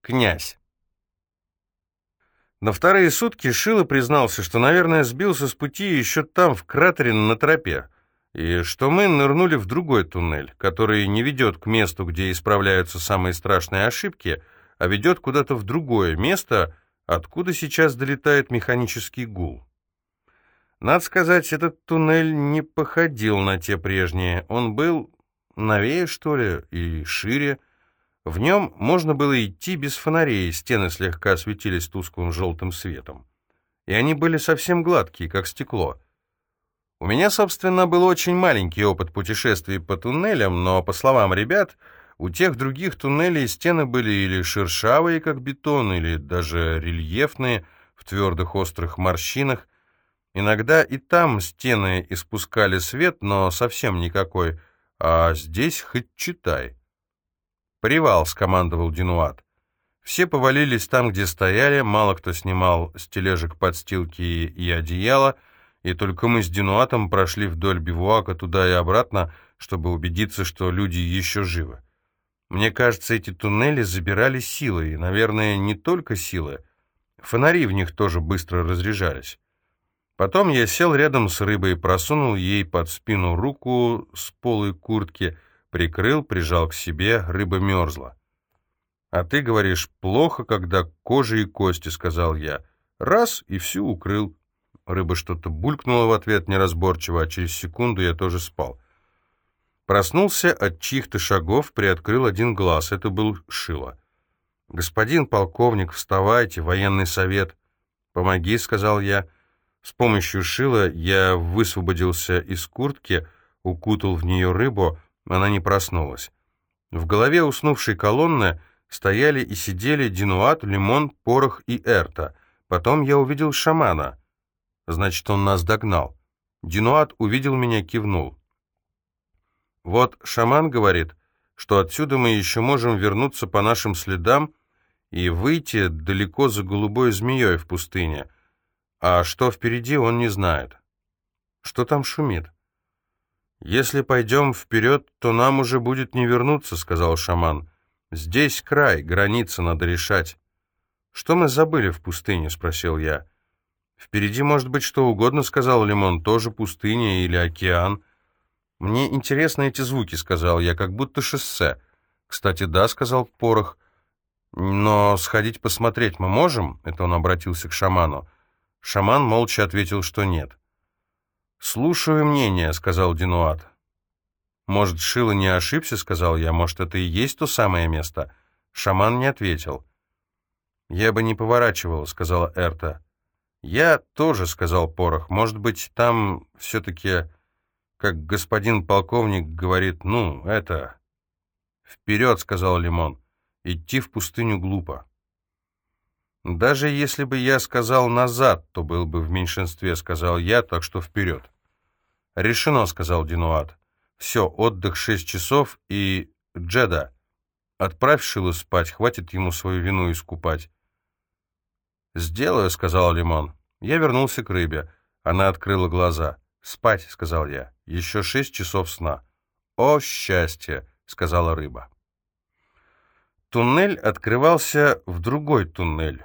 Князь. На вторые сутки Шило признался, что, наверное, сбился с пути еще там, в кратере на тропе, и что мы нырнули в другой туннель, который не ведет к месту, где исправляются самые страшные ошибки, а ведет куда-то в другое место, откуда сейчас долетает механический гул. Надо сказать, этот туннель не походил на те прежние. Он был новее, что ли, и шире. В нем можно было идти без фонарей, стены слегка светились тусклым желтым светом. И они были совсем гладкие, как стекло. У меня, собственно, был очень маленький опыт путешествий по туннелям, но, по словам ребят, у тех других туннелей стены были или шершавые, как бетон, или даже рельефные, в твердых острых морщинах, Иногда и там стены испускали свет, но совсем никакой, а здесь хоть читай. «Привал», — скомандовал Динуат. Все повалились там, где стояли, мало кто снимал с тележек подстилки и одеяла, и только мы с Динуатом прошли вдоль бивуака туда и обратно, чтобы убедиться, что люди еще живы. Мне кажется, эти туннели забирали силы, и, наверное, не только силы. Фонари в них тоже быстро разряжались. Потом я сел рядом с рыбой, просунул ей под спину руку с полой куртки, прикрыл, прижал к себе, рыба мерзла. «А ты говоришь, плохо, когда кожа и кости», — сказал я. «Раз, и всю укрыл». Рыба что-то булькнула в ответ неразборчиво, а через секунду я тоже спал. Проснулся от чьих-то шагов, приоткрыл один глаз. Это был Шило. «Господин полковник, вставайте, военный совет». «Помоги», — сказал я. С помощью шила я высвободился из куртки, укутал в нее рыбу, она не проснулась. В голове уснувшей колонны стояли и сидели Динуат, Лимон, Порох и Эрта. Потом я увидел шамана. Значит, он нас догнал. Динуат увидел меня, кивнул. Вот шаман говорит, что отсюда мы еще можем вернуться по нашим следам и выйти далеко за голубой змеей в пустыне — а что впереди, он не знает. Что там шумит? «Если пойдем вперед, то нам уже будет не вернуться», — сказал шаман. «Здесь край, граница надо решать». «Что мы забыли в пустыне?» — спросил я. «Впереди может быть что угодно», — сказал Лимон. «Тоже пустыня или океан». «Мне интересны эти звуки», — сказал я, — «как будто шоссе». «Кстати, да», — сказал Порох. «Но сходить посмотреть мы можем?» — это он обратился к шаману. Шаман молча ответил, что нет. «Слушаю мнение», — сказал Динуат. «Может, Шила не ошибся?» — сказал я. «Может, это и есть то самое место?» Шаман не ответил. «Я бы не поворачивал», — сказала Эрта. «Я тоже», — сказал Порох. «Может быть, там все-таки, как господин полковник говорит, ну, это...» «Вперед», — сказал Лимон. «Идти в пустыню глупо». «Даже если бы я сказал назад, то был бы в меньшинстве», — сказал я, так что вперед. «Решено», — сказал Динуат. «Все, отдых шесть часов и... Джеда, отправь Шилу спать, хватит ему свою вину искупать». «Сделаю», — сказал Лимон. Я вернулся к рыбе. Она открыла глаза. «Спать», — сказал я. «Еще шесть часов сна». «О, счастье», — сказала рыба. Туннель открывался в другой туннель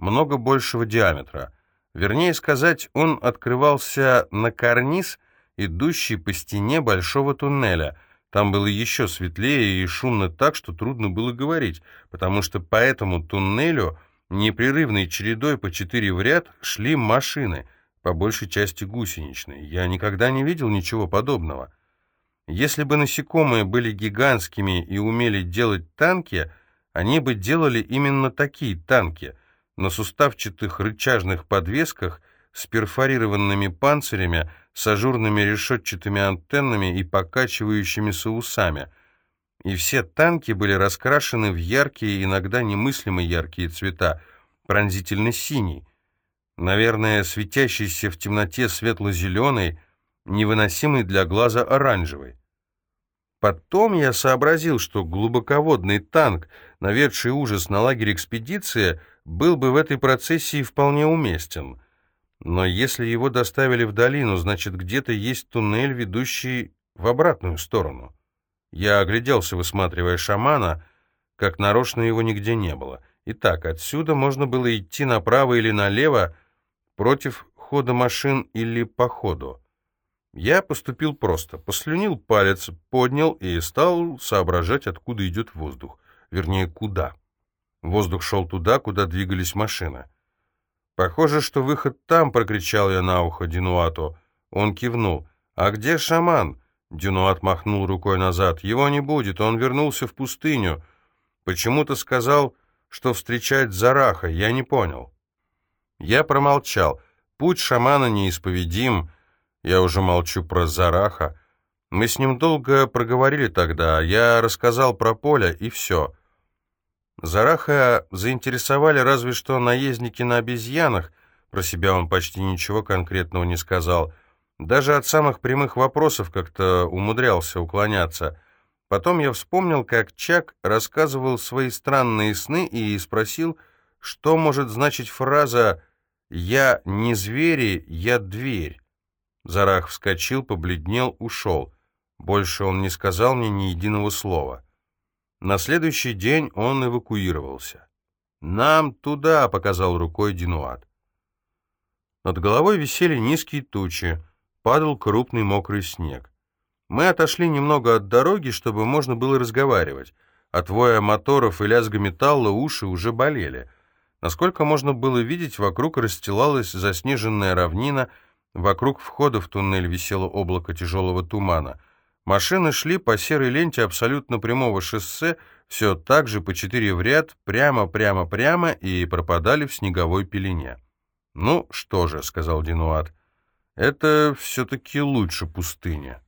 много большего диаметра. Вернее сказать, он открывался на карниз, идущий по стене большого туннеля. Там было еще светлее и шумно так, что трудно было говорить, потому что по этому туннелю непрерывной чередой по четыре в ряд шли машины, по большей части гусеничные. Я никогда не видел ничего подобного. Если бы насекомые были гигантскими и умели делать танки, они бы делали именно такие танки — на суставчатых рычажных подвесках с перфорированными панцирями, с ажурными решетчатыми антеннами и покачивающимися усами. И все танки были раскрашены в яркие, иногда немыслимо яркие цвета, пронзительно синий, наверное, светящийся в темноте светло-зеленый, невыносимый для глаза оранжевый. Потом я сообразил, что глубоководный танк, наведший ужас на лагерь экспедиции, был бы в этой процессии вполне уместен. Но если его доставили в долину, значит, где-то есть туннель, ведущий в обратную сторону. Я огляделся, высматривая шамана, как нарочно его нигде не было. Итак, отсюда можно было идти направо или налево, против хода машин или по ходу. Я поступил просто, послюнил палец, поднял и стал соображать, откуда идет воздух. Вернее, куда. Воздух шел туда, куда двигались машины. «Похоже, что выход там», — прокричал я на ухо Динуату. Он кивнул. «А где шаман?» Динуат махнул рукой назад. «Его не будет, он вернулся в пустыню. Почему-то сказал, что встречать Зараха, я не понял». Я промолчал. Путь шамана неисповедим. Я уже молчу про Зараха. Мы с ним долго проговорили тогда. Я рассказал про поле, и все. Зараха заинтересовали разве что наездники на обезьянах. Про себя он почти ничего конкретного не сказал. Даже от самых прямых вопросов как-то умудрялся уклоняться. Потом я вспомнил, как Чак рассказывал свои странные сны и спросил, что может значить фраза «Я не звери, я дверь». Зарах вскочил, побледнел, ушел. Больше он не сказал мне ни единого слова. На следующий день он эвакуировался. «Нам туда!» — показал рукой Динуат. Над головой висели низкие тучи, падал крупный мокрый снег. Мы отошли немного от дороги, чтобы можно было разговаривать. От воя моторов и лязга металла уши уже болели. Насколько можно было видеть, вокруг расстилалась заснеженная равнина, вокруг входа в туннель висело облако тяжелого тумана — Машины шли по серой ленте абсолютно прямого шоссе, все так же по четыре в ряд, прямо-прямо-прямо, и пропадали в снеговой пелене. «Ну что же», — сказал Динуат, — «это все-таки лучше пустыня».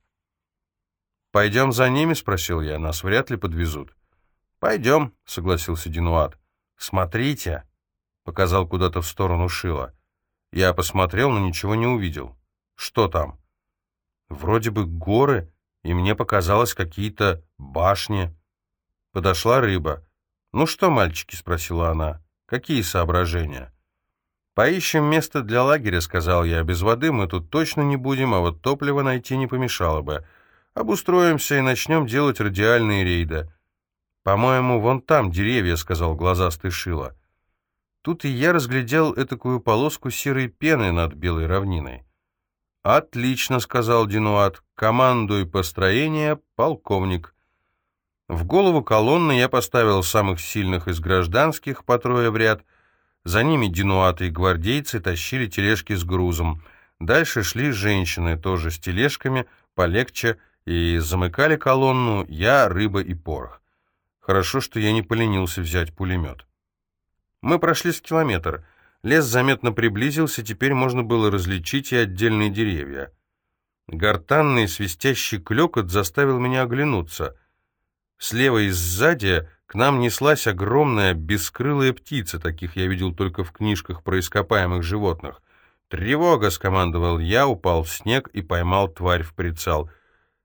«Пойдем за ними?» — спросил я. «Нас вряд ли подвезут». «Пойдем», — согласился Динуат. «Смотрите», — показал куда-то в сторону Шила. Я посмотрел, но ничего не увидел. «Что там?» «Вроде бы горы», и мне показалось какие-то башни. Подошла рыба. «Ну что, мальчики?» — спросила она. «Какие соображения?» «Поищем место для лагеря», — сказал я. «Без воды мы тут точно не будем, а вот топливо найти не помешало бы. Обустроимся и начнем делать радиальные рейды». «По-моему, вон там деревья», — сказал глазастый Шила. Тут и я разглядел этакую полоску серой пены над белой равниной. «Отлично», — сказал Динуат. «Командуй построение, полковник». В голову колонны я поставил самых сильных из гражданских по трое в ряд. За ними динуаты и гвардейцы тащили тележки с грузом. Дальше шли женщины, тоже с тележками, полегче, и замыкали колонну я, рыба и порох. Хорошо, что я не поленился взять пулемет. Мы прошли с километр. Лес заметно приблизился, теперь можно было различить и отдельные деревья. Гортанный свистящий клекот заставил меня оглянуться. Слева и сзади к нам неслась огромная бескрылая птица, таких я видел только в книжках про ископаемых животных. «Тревога!» — скомандовал я, упал в снег и поймал тварь в прицел.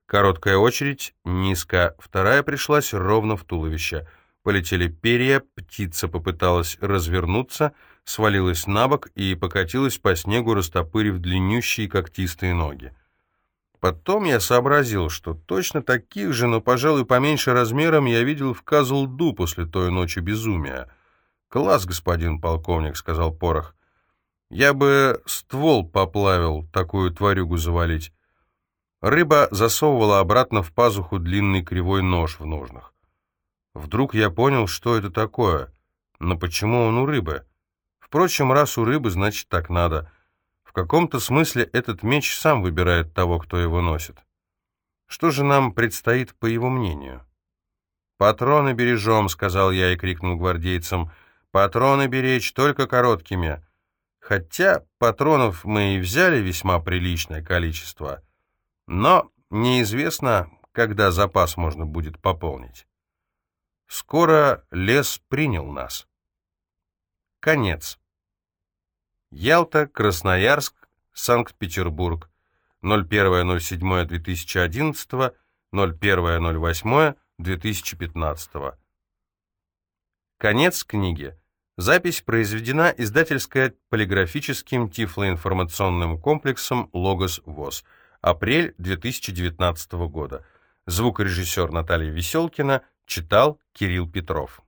Короткая очередь, низко, вторая пришлась ровно в туловище. Полетели перья, птица попыталась развернуться — свалилась на бок и покатилась по снегу, растопырив длиннющие когтистые ноги. Потом я сообразил, что точно таких же, но, пожалуй, поменьше размером я видел в Казлду после той ночи безумия. «Класс, господин полковник», — сказал Порох. «Я бы ствол поплавил, такую тварюгу завалить». Рыба засовывала обратно в пазуху длинный кривой нож в ножнах. Вдруг я понял, что это такое. Но почему он у рыбы? Впрочем, раз у рыбы, значит, так надо. В каком-то смысле этот меч сам выбирает того, кто его носит. Что же нам предстоит, по его мнению? «Патроны бережем», — сказал я и крикнул гвардейцам. «Патроны беречь только короткими». Хотя патронов мы и взяли весьма приличное количество, но неизвестно, когда запас можно будет пополнить. Скоро лес принял нас. Конец. Ялта, Красноярск, Санкт-Петербург. 01.07.2011, 01.08.2015. Конец книги. Запись произведена издательско-полиграфическим тифлоинформационным комплексом «Логос ВОЗ». Апрель 2019 года. Звукорежиссер Наталья Веселкина читал Кирилл Петров.